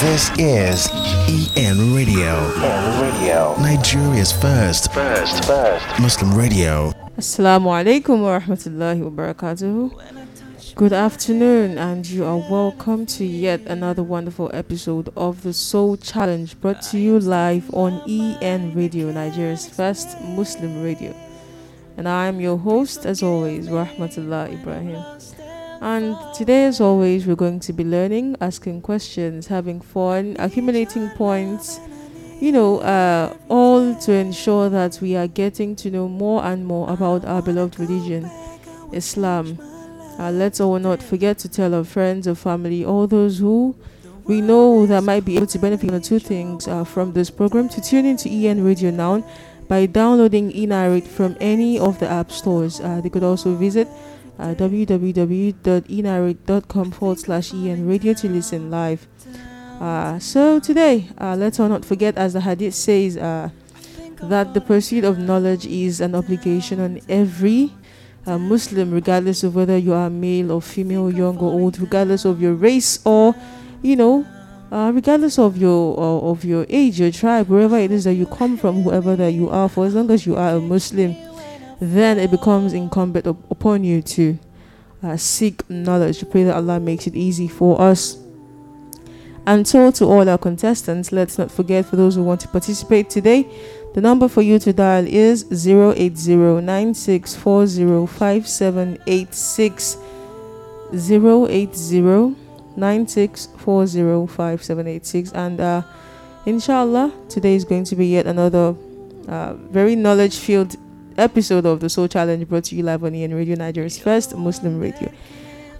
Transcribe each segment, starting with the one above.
This is EN Radio. EN Radio. Nigeria's first. First. First. Muslim radio. Assalamu alaikum wa rahmatullahi wa barakatuhu. Good afternoon, and you are welcome to yet another wonderful episode of the Soul Challenge brought to you live on EN Radio, Nigeria's first Muslim radio. And I am your host, as always, Rahmatullah Ibrahim. And today, as always, we're going to be learning, asking questions, having fun, accumulating points, you know, uh, all to ensure that we are getting to know more and more about our beloved religion, Islam. Uh, let's all not forget to tell our friends, or family, all those who we know that might be able to benefit from two things uh, from this program to tune into EN Radio now by downloading eNarrate from any of the app stores. Uh, they could also visit uh, www.enarrate.com forward slash en radio to listen live. Uh, so today, uh, let's all not forget, as the hadith says, uh, that the pursuit of knowledge is an obligation on every uh, Muslim, regardless of whether you are male or female, young or old, regardless of your race or, you know, uh, regardless of your of your age, your tribe, wherever it is that you come from, whoever that you are, for as long as you are a Muslim then it becomes incumbent up- upon you to uh, seek knowledge. Pray that Allah makes it easy for us. And so, to all our contestants, let's not forget for those who want to participate today, the number for you to dial is 08096405786. 08096405786. And uh, inshallah, today is going to be yet another uh, very knowledge filled episode of the Soul Challenge brought to you live on EN Radio Nigeria's first Muslim radio.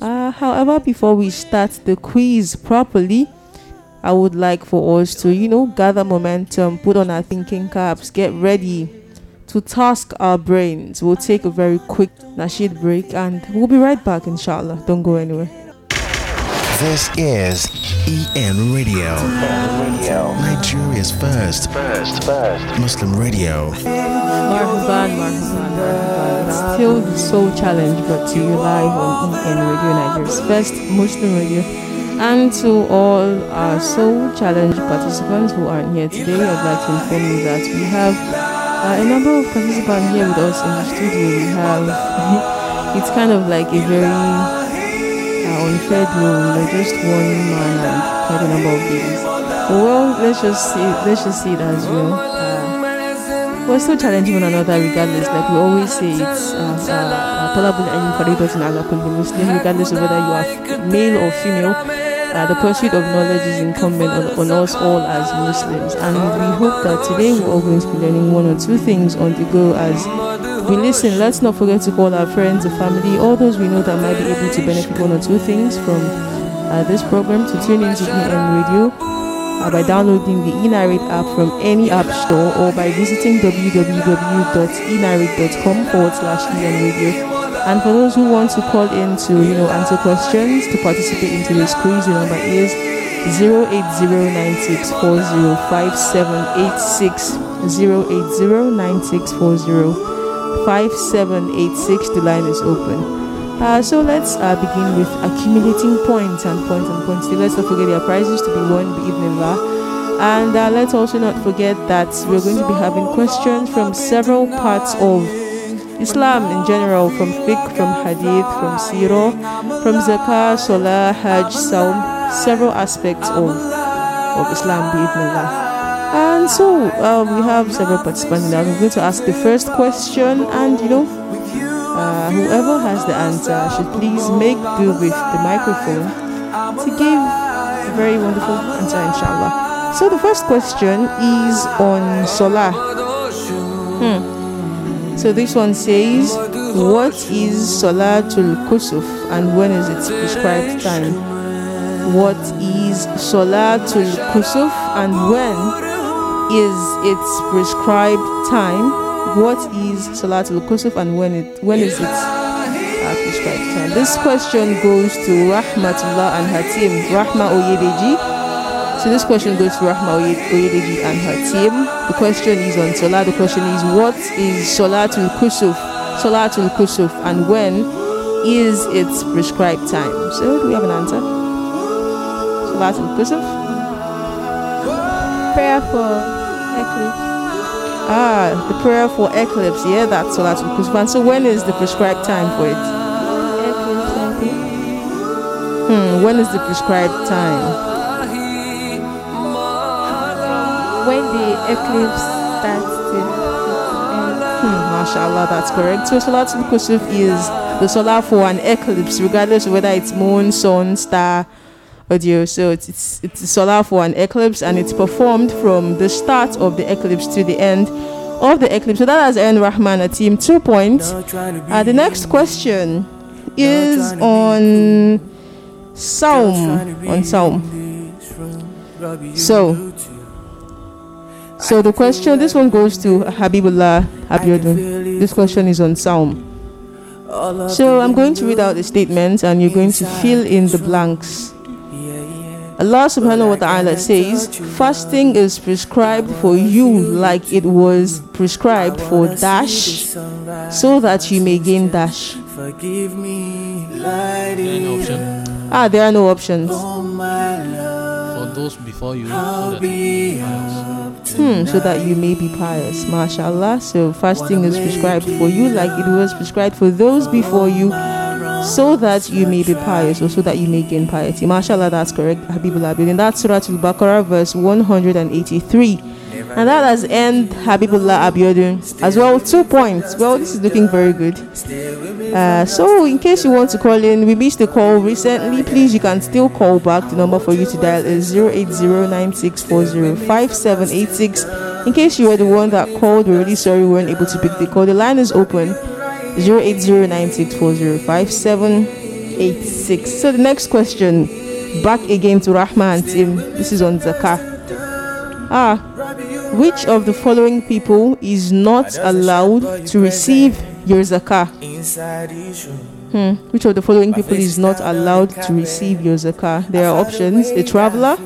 Uh, however, before we start the quiz properly, I would like for us to, you know, gather momentum, put on our thinking caps, get ready to task our brains. We'll take a very quick Nasheed break and we'll be right back, inshallah. Don't go anywhere. This is EN Radio. Radio. Nigeria's first. First. First. Muslim radio. Marhaban, marhaban, marhaban. Still the Soul Challenge brought to you live on EN Radio Nigeria's first Muslim radio. And to all our Soul Challenge participants who aren't here today, I'd like to inform you that we have uh, a number of participants here with us in the studio. We have, it's kind of like a very uh, unfair duel, you know, just one man and quite a number of well, let's just see, let's just see it as well. Uh, we're still challenging one another regardless. Like we always say, it's talabul ilm faridatun ala kulli muslim, regardless of whether you are male or female. Uh, the pursuit of knowledge is incumbent on, on us all as Muslims, and we hope that today we're all going to be learning one or two things on the go as we listen. Let's not forget to call our friends, the family, all those we know that might be able to benefit one or two things from uh, this program to tune into EN Radio uh, by downloading the eNarrate app from any app store or by visiting www.enarrate.com forward slash EN Radio. And for those who want to call in to, you know, answer questions, to participate into this quiz, the number is 08096405786. 08096405786. The line is open. Uh, so let's uh, begin with accumulating points and points and points. Let's not forget are prizes to be won, bi'idhnillah. And uh, let's also not forget that we're going to be having questions from several parts of Islam in general, from fiqh, from hadith, from sirah, from zakah, salah, hajj, saum, several aspects of, of Islam, bi'idhnillah. And so uh, we have several participants now. I'm going to ask the first question, and you know, uh, whoever has the answer should please make do with the microphone to give a very wonderful answer, inshallah. So the first question is on Salah. Hmm. So this one says, What is Salatul Kusuf and when is its prescribed time? What is Salatul Kusuf and when is its prescribed time? What is Salatul Kusuf and when it when is its uh, prescribed time? This question goes to Rahmatullah and Hatim, Rahma Oyedeji. So this question goes to Rahma Oye- Oyedeji and her team. The question is on Salah. The question is what is Salatul Kusuf? Salatul Kusuf and when is its prescribed time? So do we have an answer? Salatul Kusuf? Prayer for eclipse. Ah, the prayer for eclipse. Yeah, that's Salatul Kusufan. So when is the prescribed time for it? Eclipse, I think. Hmm, when is the prescribed time? When the eclipse starts to end. Hmm, mashallah, that's correct. So Salatul Kusuf is the Salah for an eclipse, regardless of whether it's moon, sun, star, audio. So it's it's, Salah for an eclipse, and it's performed from the start of the eclipse to the end of the eclipse. So that has earned Rahman a team two points. Uh, the next question is on Saum. On Saum. So, so the question, this one goes to Habibullah Abiodun. This question is on Saum. So I'm going to read out the statements and you're going to fill in the blanks. Allah subhanahu wa ta'ala says, fasting is prescribed for you like it was prescribed for dash, so that you may gain dash. Forgive me, Ah, there are no options. for those before you so that. Hmm, so that you may be pious. MashaAllah. So fasting is prescribed for you like it was prescribed for those before you, so that you may be pious or so that you may gain piety. MashaAllah, that's correct, Habibullah. And that's Surah Al Baqarah, verse 183. And that has end Habibullah Abiodun as well. Two points. Well, this is looking very good. Uh, so, in case you want to call in, we missed the call recently. Please, you can still call back. The number for you to dial is 08096405786. In case you were the one that called, we're really sorry we weren't able to pick the call. The line is open 08096405786. So, the next question back again to Rahman team. This is on Zakah. Ah, which of the following people is not allowed to receive your zakah? Hmm. Which of the following people is not allowed to receive your zakah? There are options: a traveler,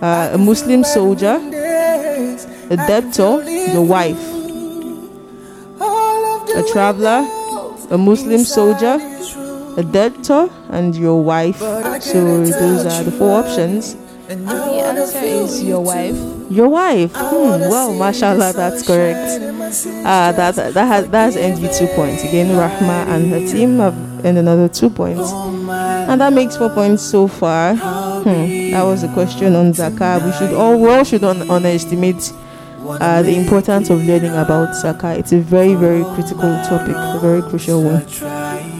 uh, a Muslim soldier, a debtor, your wife. A traveler, a Muslim soldier, a debtor, and your wife. So those are the four options. And The answer is your wife. Your wife. Hmm, well, mashallah, that's correct. Ah, that that has that has earned you two points. Again, Rahma and her team have earned another two points, and that makes four points so far. Hmm, that was a question on zakah. We should all we all should un- underestimate uh, the importance of learning about zakah. It's a very very critical topic, a very crucial one.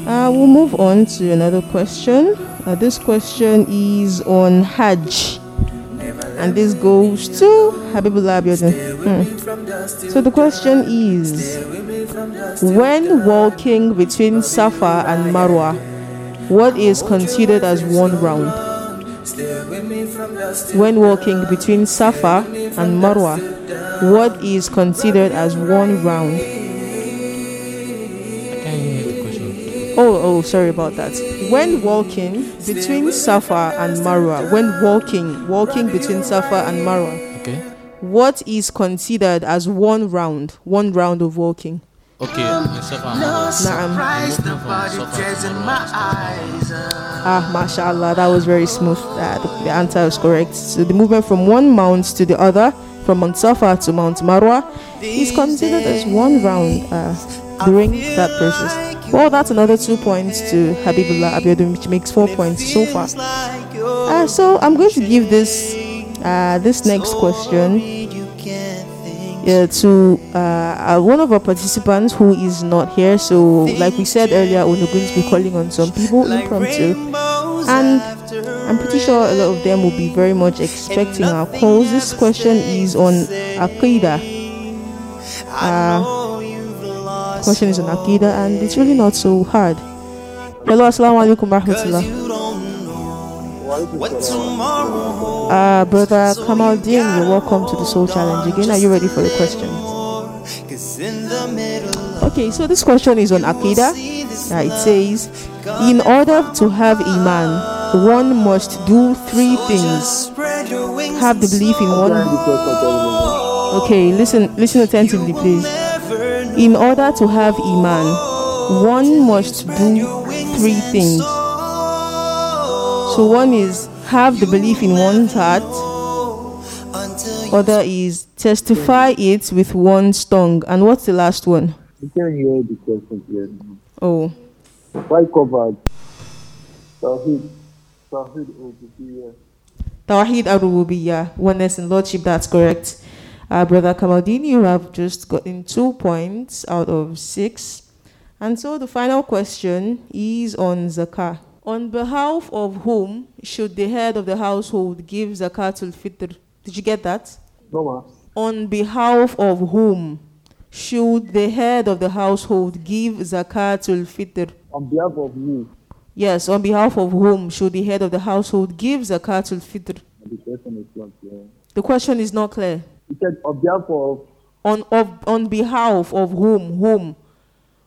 Uh, we'll move on to another question. Uh, this question is on Hajj. And this goes to Habibullah Abiodun. Hmm. So the question is When walking between Safa and Marwa, what is considered as one round? When walking between Safa and Marwa, what is considered as one round? I can't hear the question. Oh, oh, sorry about that. When walking between Safa and Marwa, when walking, walking between Safa and Marwa, Okay. what is considered as one round, one round of walking? Okay. Myself and Marwa. Naam. The movement from Safa to Marwa is correct. Ah, mashallah, that was very smooth. Uh, the, the answer is correct. So the movement from one mount to the other, from Mount Safa to Mount Marwa, is considered as one round uh, during that process. Well, that's another two points to Habibullah Abiodun, which makes four points so far. Uh, so I'm going to give this this next question uh, to uh, uh, one of our participants who is not here. So, like we said earlier, we're going to be calling on some people impromptu, and I'm pretty sure a lot of them will be very much expecting our calls. This question is on Aqidah. Uh, question is on Aqidah, and it's really not so hard. Hello, assalamu alaikum rahmatullah. Uh, brother Kamaldeen, you're welcome to the Soul Challenge again. Are you ready for the question? Okay, so this question is on Aqidah. Uh, it says, in order to have Iman, one must do three things. Have the belief in one. Okay, listen, listen attentively, please. In order to have Iman, one must do three things. So one is have the belief in one's heart. other is testify it with one's tongue. And what's the last one? You can hear the question here. Oh, Why covered? Tawheed. Tawheed al-Rububiyyah, oneness in Lordship, that's correct. Uh, Brother Kamaldini, you have just gotten two points out of six. And so the final question is on zakah. On behalf of whom should the head of the household give zakatul fitr? Did you get that? No, ma. On behalf of whom should the head of the household give zakatul fitr? On behalf of me, Yes, on behalf of whom should the head of the household give zakatul fitr? the question is not clear. The question is not clear. He said, on behalf of On of, on behalf of whom? Whom?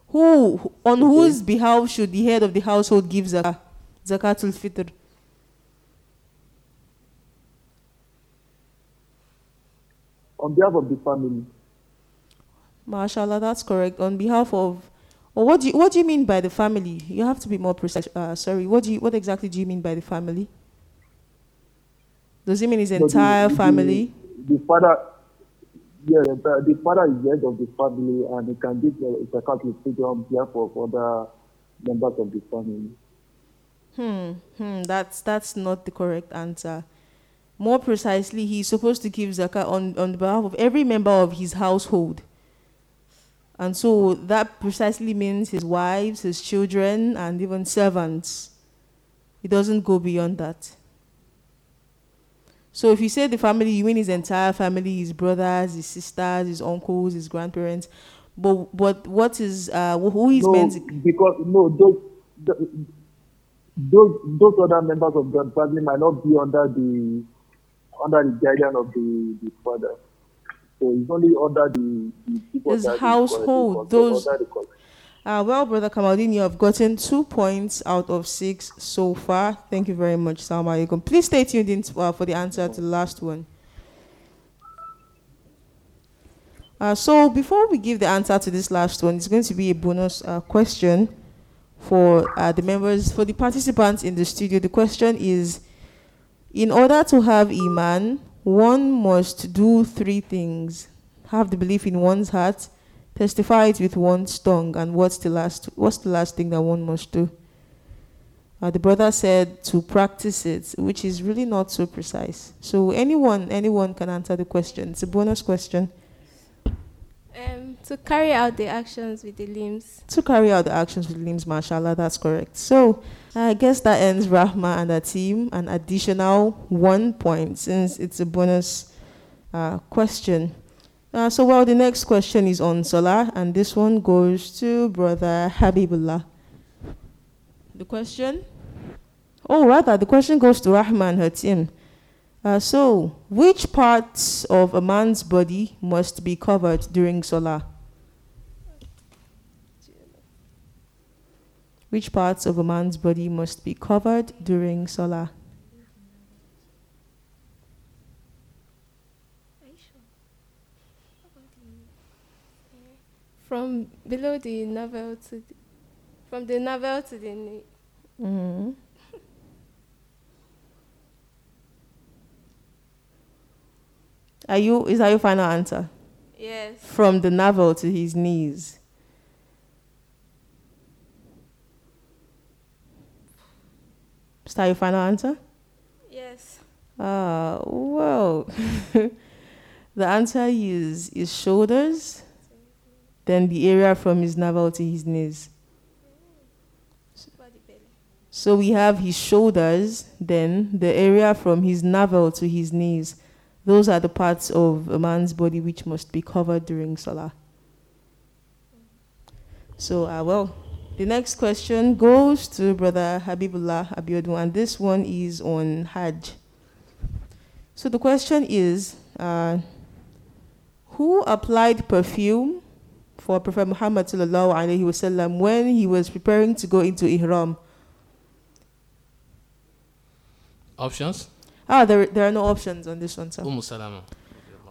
Who? On whose behalf should the head of the household give zakah? Zakatul fitr. on behalf of the family, Mashallah, that's correct. On behalf of, or what do you, what do you mean by the family? You have to be more precise. Uh, sorry, what do you, what exactly do you mean by the family? Does it mean his entire the- family? The father, yeah, the, the father is the head of the family, and he can give the zakat fitr on behalf of other members of the family. Hmm, hmm, that's that's not the correct answer. More precisely, he's supposed to give zakah on, on behalf of every member of his household. And so that precisely means his wives, his children, and even servants. It doesn't go beyond that. So if you say the family, you mean his entire family, his brothers, his sisters, his uncles, his grandparents. But but what is uh who is no, meant to, because no, those the, those those other members of the family might not be under the under the guidance of the, the father. So it's only under the, the people His household, those- under the con- Uh, well, Brother Kamaldin, you have gotten two points out of six so far. Thank you very much, Salma. Please stay tuned in uh, for the answer to the last one. Uh, so, before we give the answer to this last one, it's going to be a bonus uh, question for uh, the members, for the participants in the studio. The question is In order to have Iman, one must do three things have the belief in one's heart, testify it with one's tongue, and what's the last what's the last thing that one must do? Uh, the brother said to practice it, which is really not so precise. So anyone anyone can answer the question. It's a bonus question. To carry out the actions with the limbs. To carry out the actions with limbs, mashallah, that's correct. So I guess that ends Rahma and her team an additional one point since it's a bonus uh, question. Uh, so, well, the next question is on Salah, and this one goes to Brother Habibullah. The question? Oh, rather, the question goes to Rahma and her team. Uh, so, which parts of a man's body must be covered during Salah? Which parts of a man's body must be covered during Salah? From below the navel to the, from the navel to the knee. hmm Are you? Is that your final answer? Yes. From the navel to his knees. Is that your final answer? Yes. Ah, well, the answer is his shoulders, then the area from his navel to his knees. So we have his shoulders, then the area from his navel to his knees. Those are the parts of a man's body which must be covered during Salah. So, uh, well, the next question goes to Brother Habibullah Abiodun, and this one is on Hajj. So the question is, uh, who applied perfume for Prophet Muhammad sallallahu alaihi wasallam when he was preparing to go into Ihram? Options? Ah, there, there are no options on this one, sir. Umm Salama.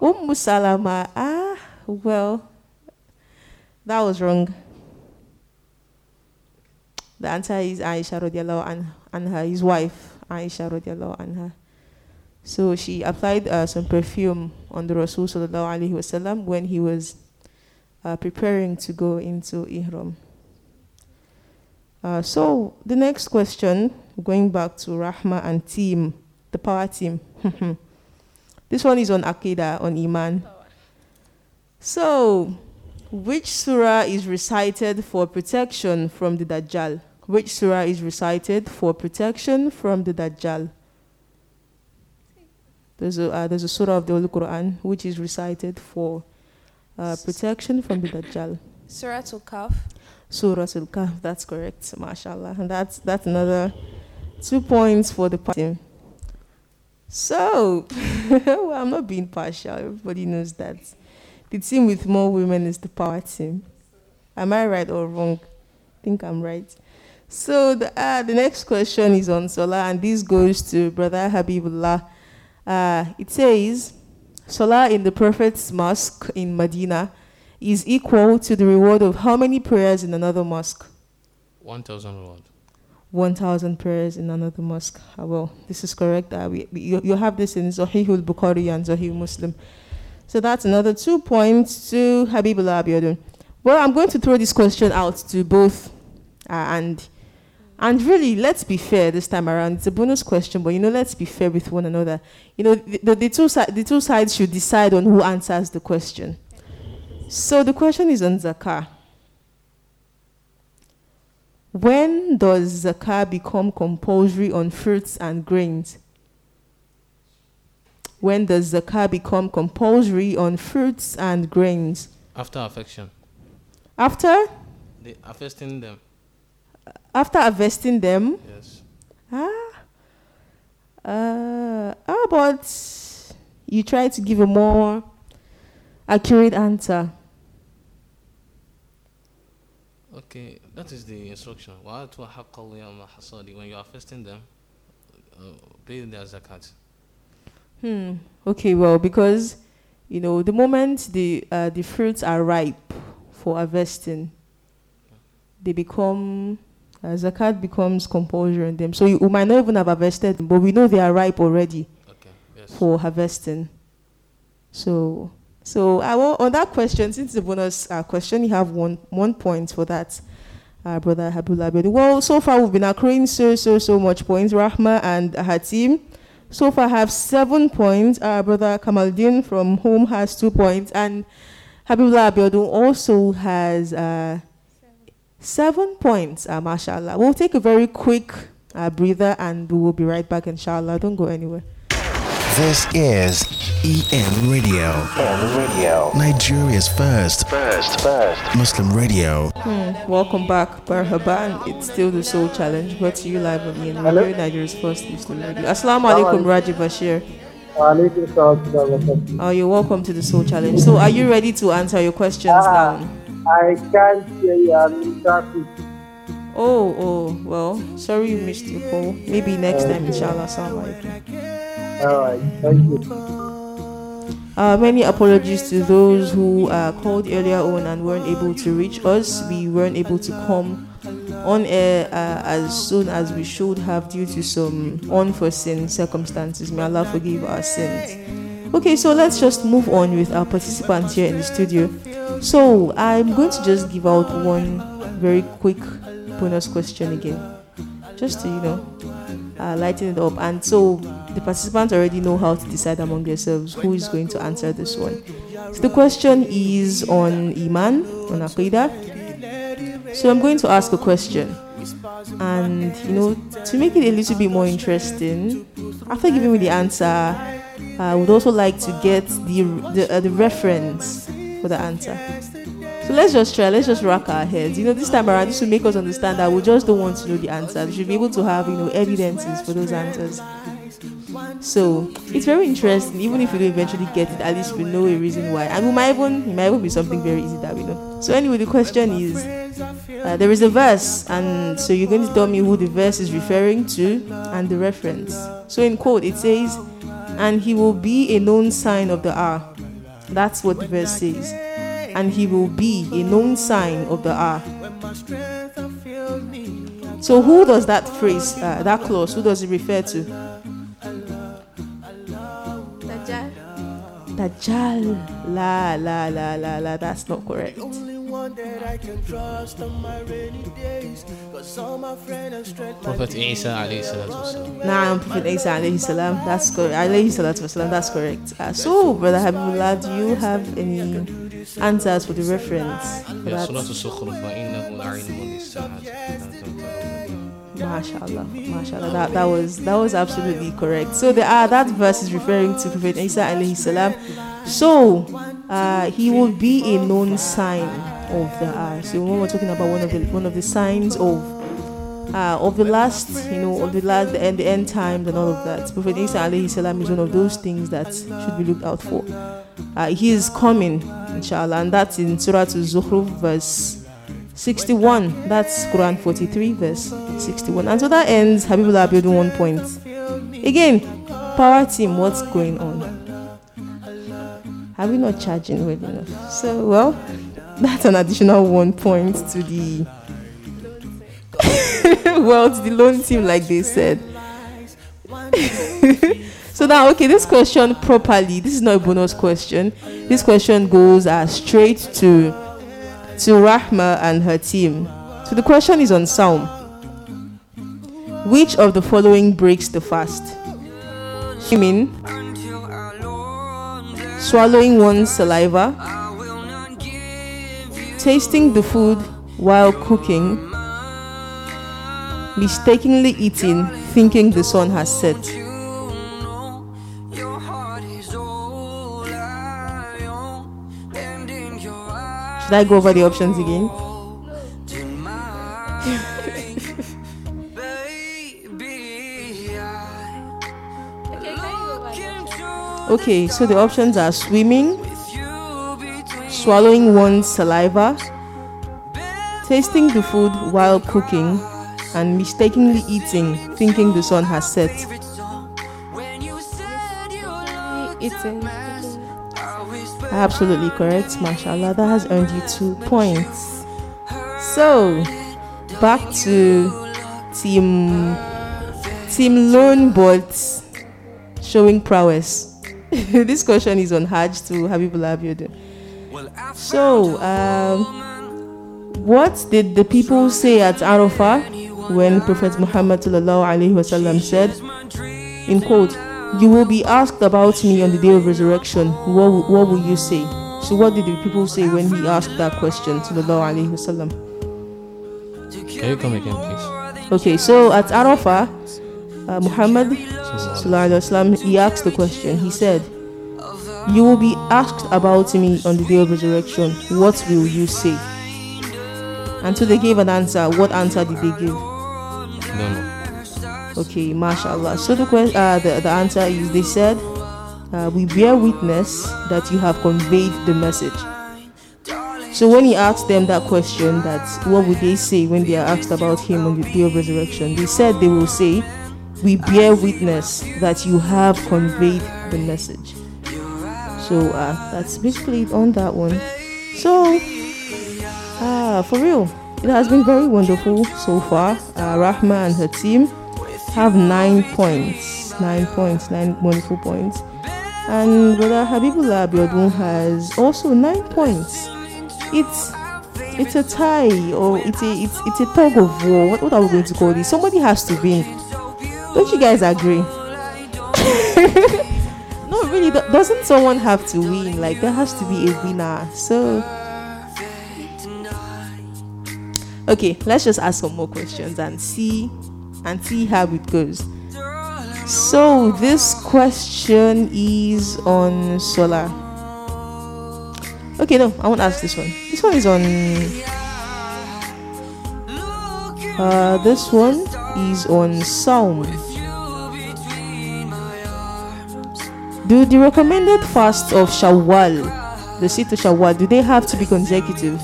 Umm Salama. Ah, well, that was wrong. The answer is Aisha radiallahu an- anha, his wife, Aisha radiallahu anha. So she applied uh, some perfume on the Rasul sallallahu alaihi wasallam when he was uh, preparing to go into ihram. Uh, so the next question, going back to Rahma and team, the power team. this one is on Aqidah, on Iman. So, which surah is recited for protection from the Dajjal? Which surah is recited for protection from the Dajjal? There's a, uh, there's a surah of the Holy Quran which is recited for uh, protection from the Dajjal. Surah Al Kahf. Surah Al Kahf, that's correct, mashallah. And that's, that's another two points for the party. So, well, I'm not being partial, everybody knows that. The team with more women is the power team. Am I right or wrong? I think I'm right. So, the, uh, the next question is on Salah, and this goes to Brother Habibullah. Uh, it says, Salah in the Prophet's mosque in Medina is equal to the reward of how many prayers in another mosque? 1,000 reward. 1,000 prayers in another mosque. Ah, well, this is correct. Uh, we, we, you, you have this in Sahihul Bukhari and Sahih Muslim. So that's another two points to Habibullah Abiodun. Well, I'm going to throw this question out to both. Uh, and and really, let's be fair this time around. It's a bonus question, but you know, let's be fair with one another. You know, the, the, the two, si- the two sides should decide on who answers the question. So the question is on zakah. When does zakah become compulsory on fruits and grains? When does zakah become compulsory on fruits and grains? After affection. After They affecting them. After harvesting them? Yes. Ah, uh, how about you try to give a more accurate answer? Okay, that is the instruction. When you are fasting them, uh, pay their zakat. Hmm. Okay. Well, because you know the moment the uh, the fruits are ripe for harvesting, they become uh, zakat becomes compulsory on them. So you, you might not even have harvested, them, but we know they are ripe already Okay, yes. for harvesting. So so I will, on that question, since it's a bonus uh, question, you have one one point for that. Uh, brother Abiodun. Well, so far we've been accruing so so so much points. Rahma and her team so far have seven points. Uh, brother Kamaldin from home has two points, and Habibullah Abiodun also has uh, seven points. Uh, mashallah. We'll take a very quick uh, breather, and we will be right back. Inshallah. Don't go anywhere. This is EN Radio, EN Radio. Nigeria's first First. First. Muslim radio. Welcome back, Marhaban. It's still the Soul Challenge, brought to you live on EN Radio, Nigeria's first Muslim radio. Assalamu alaikum, Raji Bashir. Alaikum salam wa rahmatullah. Oh, you're welcome to the Soul Challenge. So, are you ready to answer your questions Ah. now? I can't hear you. I'm in traffic. Oh, oh, well, sorry you missed your call. Maybe next time, inshallah. Assalamu alaikum. All right. Thank you. Uh, many apologies to those who uh, called earlier on and weren't able to reach us. We weren't able to come on air uh, as soon as we should have due to some unforeseen circumstances. May Allah forgive our sins. Okay, so let's just move on with our participants here in the studio. So I'm going to just give out one very quick bonus question again, just to you know uh, lighten it up. And so the participants already know how to decide among themselves who is going to answer this one. So the question is on Iman, on Aqidah. So I'm going to ask a question. And, you know, to make it a little bit more interesting, after giving me the answer, I would also like to get the, the, uh, the reference for the answer. So let's just try, let's just rock our heads. You know, this time around, this will make us understand that we just don't want to know the answer. We should be able to have, you know, evidences for those answers. So it's very interesting, even if we don't eventually get it, at least we know a reason why. And we might even it might even be something very easy that we know. So anyway, the question is uh, there is a verse, and so you're going to tell me who the verse is referring to and the reference. So in quote, it says, "And he will be a known sign of the hour." That's what the verse says. And he will be a known sign of the hour. So who does that phrase, uh, that clause, who does it refer to? Dajjal. La la la la la. That's not correct. Only one that I can trust on my rainy days. Cause all my friends and strength. Prophet Isa alayhi salatu wasalam. Nah, Prophet Isa alayhi salam. That's correct. Alayhi salatu wasalam. That's correct. Uh, so, Brother Habibullah, do you have any answers for the reference? For Yeah, that? Mashallah, mashallah. That, that was that was absolutely correct. So the uh, that verse is referring to Prophet Isa alayhi salam. So uh, he will be a known sign of the uh, so when we're talking about one of the one of the signs of uh, of the last, you know, of the last the end the end times and all of that. Prophet Isa alayhi salam is one of those things that should be looked out for. Uh, he is coming, inshallah, and that's in Surah Al-Zukhruf verse 61. That's Quran 43, verse 61. And so that ends Habibullah building one point. Again, power team, what's going on? Are we not charging well enough? So, well, that's an additional one point to the well to the loan team, like they said. so now, okay, this question properly. This is not a bonus question. This question goes uh, straight to to Rahma and her team. So the question is on Saum. Which of the following breaks the fast? Swimming, swallowing one's saliva, tasting the food while cooking, mistakenly eating, thinking the sun has set. Should I go over the options again? Okay, so the options are swimming, swallowing one's saliva, tasting the food while cooking, and mistakenly eating, thinking the sun has set. Eating. Absolutely correct, mashallah. That has earned you two points. So, back to team team lone but showing prowess. this question is on Hajj to Habibullah Abiodun. So, um, what did the people say at Arafah when Prophet Muhammad said, in quote, "You will be asked about me on the day of resurrection. What will- what will you say?" So, what did the people say when he asked that question sallallahu alaihi wasallam? Can you come again, please? Okay, so at Arafah, uh, Muhammad sallallahu alaihi wasallam he asked the question. He said, "You will be asked about me on the day of resurrection. What will you say?" And so they gave an answer. What answer did they give? No, no. Okay, mashallah. So the uh, the, the answer is they said, uh, "We bear witness that you have conveyed the message." So when he asked them that question, that what would they say when they are asked about him on the day of resurrection? They said they will say, "We bear witness that you have conveyed the message." So uh, that's basically it on that one. So ah, for real, it has been very wonderful so far. Uh, Rahma and her team have nine points, nine points, nine wonderful points, and brother Habibullah Abiodun has also nine points. It's it's a tie or it's a it's it's a tug of war. What, what are we going to call this? Somebody has to win. Don't you guys agree? no, really. Doesn't someone have to win? Like there has to be a winner. So. Okay, let's just ask some more questions and see and see how it goes. So this question is on Salah. Okay, no, I won't ask this one. This one is on. Uh, this one is on Saum. Do the recommended fast of Shawwal, the sit of Shawwal, do they have to be consecutive?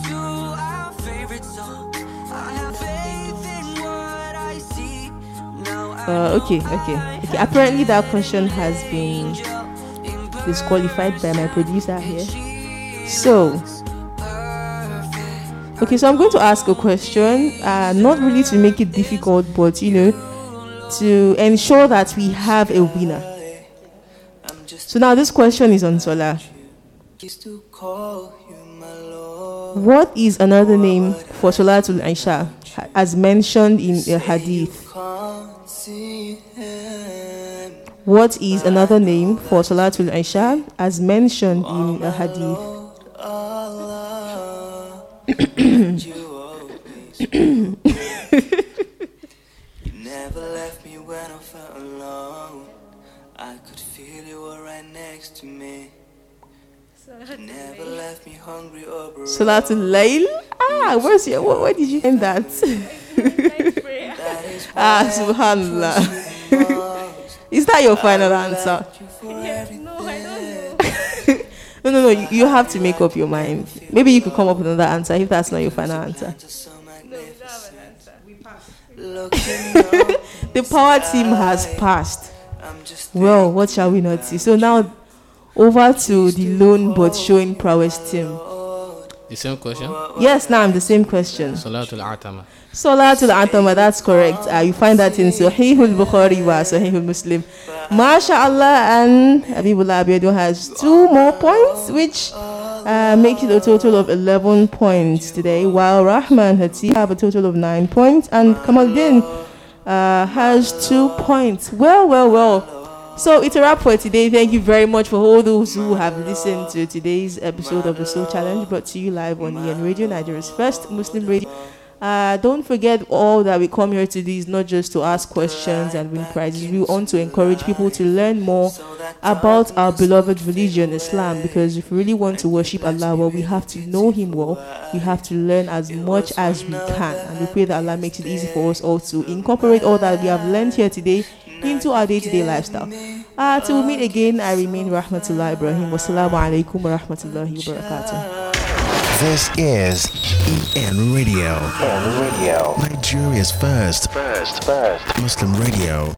Uh, okay, okay, okay. Apparently, that question has been disqualified by my producer here. So, okay, so I'm going to ask a question, uh, not really to make it difficult, but you know, to ensure that we have a winner. So now this question is on my. What is another name for Salatul Isha as mentioned in a hadith? Can't see him. What is another name for Salatul Isha as mentioned in a hadith? You never left me when I felt alone. I could feel you were right next to me. You never left me hungry or broke. Salatul Layl? Ah, where's your, where, where did you find that? That is ah, why subhanallah. Is that your final answer? you. No, I don't know. No, no, no. You, you have to make up your mind. Maybe you could come up with another answer if that's not your final answer. No, we don't have an answer. Looking up, The power team has passed. Well, what shall we not see? So now, over to the lone but showing prowess team. The same question. Yes, now I'm the same question. Salatul Atama. Salatul Atama, that's correct. Uh, you find that in Sahihul Bukhari wa Sahihul Muslim. MashaAllah, and Habibullah Abiodun has two more points, which uh, makes it a total of 11 points today, while Rahman Hati have a total of 9 points, and Kamaldin uh, has 2 points. Well, well, well. So it's a wrap for today. Thank you very much for all those who have listened to today's episode of the Soul Challenge brought to you live on EN Radio, Nigeria's first Muslim radio. Uh, don't forget all that we come here to do is not just to ask questions and win prizes. We want to encourage people to learn more about our beloved religion, Islam, because if we really want to worship Allah well, we have to know Him well. We have to learn as much as we can, and we pray that Allah makes it easy for us all to incorporate all that we have learned here today into our day-to-day lifestyle. Uh, till we meet again, I remain Rahmatullah Ibrahim. Wassalamu alaikum wa rahmatullahi wa barakatuh. This is EN Radio, EN Radio. Nigeria's first First, first. Muslim radio.